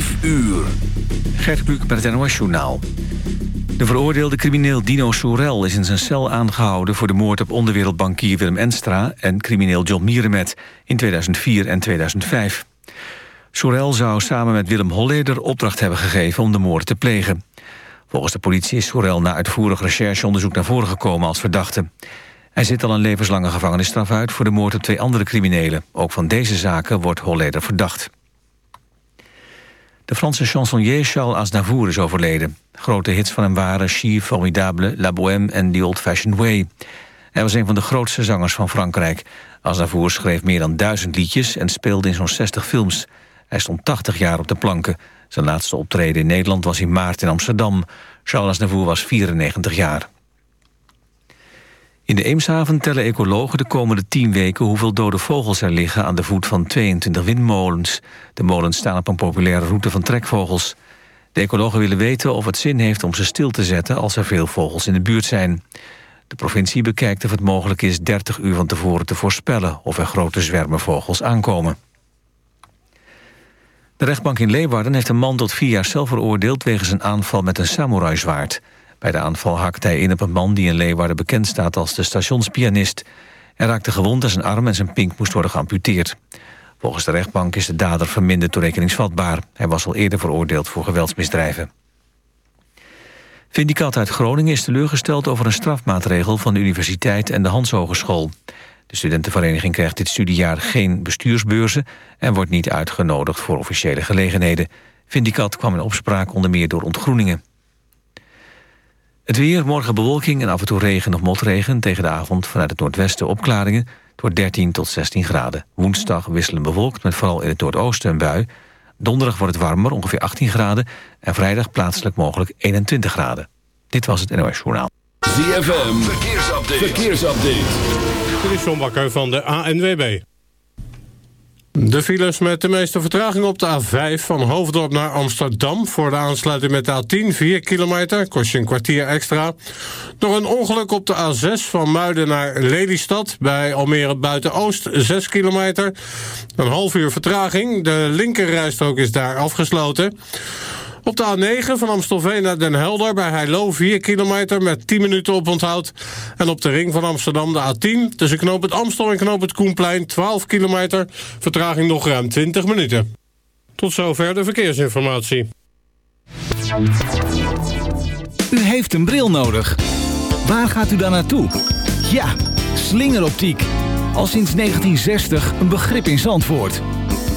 5 uur. Gert Kluk met het NOS Journaal. De veroordeelde crimineel Dino Soerel is in zijn cel aangehouden... voor de moord op onderwereldbankier Willem Enstra... en crimineel John Mierenmet in 2004 en 2005. Soerel zou samen met Willem Holleder opdracht hebben gegeven... om de moord te plegen. Volgens de politie is Soerel na uitvoerig rechercheonderzoek... naar voren gekomen als verdachte. Hij zit al een levenslange gevangenisstraf uit... voor de moord op twee andere criminelen. Ook van deze zaken wordt Holleder verdacht. De Franse chansonnier Charles Aznavour is overleden. Grote hits van hem waren Chi, Formidable, La Bohème en The Old Fashioned Way. Hij was een van de grootste zangers van Frankrijk. Aznavour schreef meer dan duizend liedjes en speelde in zo'n 60 films. Hij stond 80 jaar op de planken. Zijn laatste optreden in Nederland was in maart in Amsterdam. Charles Aznavour was 94 jaar. In de Eemshaven tellen ecologen de komende 10 weken... hoeveel dode vogels er liggen aan de voet van 22 windmolens. De molens staan op een populaire route van trekvogels. De ecologen willen weten of het zin heeft om ze stil te zetten... als er veel vogels in de buurt zijn. De provincie bekijkt of het mogelijk is 30 uur van tevoren te voorspellen... of er grote zwermen vogels aankomen. De rechtbank in Leeuwarden heeft een man tot vier jaar zelf veroordeeld... wegens een aanval met een samurai-zwaard. Bij de aanval hakte hij in op een man die in Leeuwarden bekend staat als de stationspianist. Hij raakte gewond en zijn arm en zijn pink moest worden geamputeerd. Volgens de rechtbank is de dader verminderd toerekeningsvatbaar. Hij was al eerder veroordeeld voor geweldsmisdrijven. Vindicat uit Groningen is teleurgesteld over een strafmaatregel van de universiteit en de Hans Hogeschool. De studentenvereniging krijgt dit studiejaar geen bestuursbeurzen en wordt niet uitgenodigd voor officiële gelegenheden. Vindicat kwam in opspraak onder meer door ontgroeningen. Het weer, morgen bewolking en af en toe regen of motregen. Tegen de avond vanuit het noordwesten opklaringen. Het wordt 13 tot 16 graden. Woensdag wisselen bewolkt met vooral in het noordoosten een bui. Donderdag wordt het warmer, ongeveer 18 graden. En vrijdag plaatselijk mogelijk 21 graden. Dit was het NOS Journaal. ZFM, verkeersupdate. verkeersupdate. Dit is John Bakker van de ANWB. De files met de meeste vertraging op de A5 van Hoofddorp naar Amsterdam... voor de aansluiting met de A10, 4 kilometer, kost je een kwartier extra. Nog een ongeluk op de A6 van Muiden naar Lelystad... bij Almere Buiten-Oost, 6 kilometer. Een half uur vertraging, de linkerrijstrook is daar afgesloten... Op de A9 van Amstelveen naar Den Helder bij Heilo 4 kilometer met 10 minuten op onthoud. En op de ring van Amsterdam de A10 tussen knoop het Amstel en knoop het Koenplein 12 kilometer. Vertraging nog ruim 20 minuten. Tot zover de verkeersinformatie. U heeft een bril nodig. Waar gaat u dan naartoe? Ja, slingeroptiek. Al sinds 1960 een begrip in Zandvoort.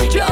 Yeah.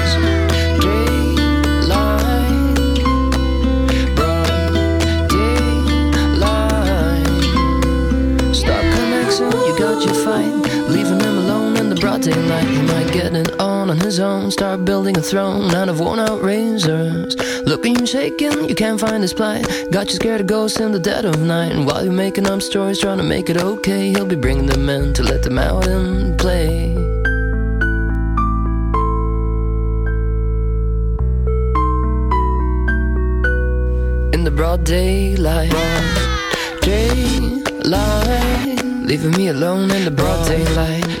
Daylight. He might get it on on his own. Start building a throne out of worn out razors. Looking you shaking, you can't find his plight. Got you scared of ghosts in the dead of night. And while you're making up stories, trying to make it okay, he'll be bringing them in to let them out and play. In the broad daylight, daylight, leaving me alone in the broad daylight,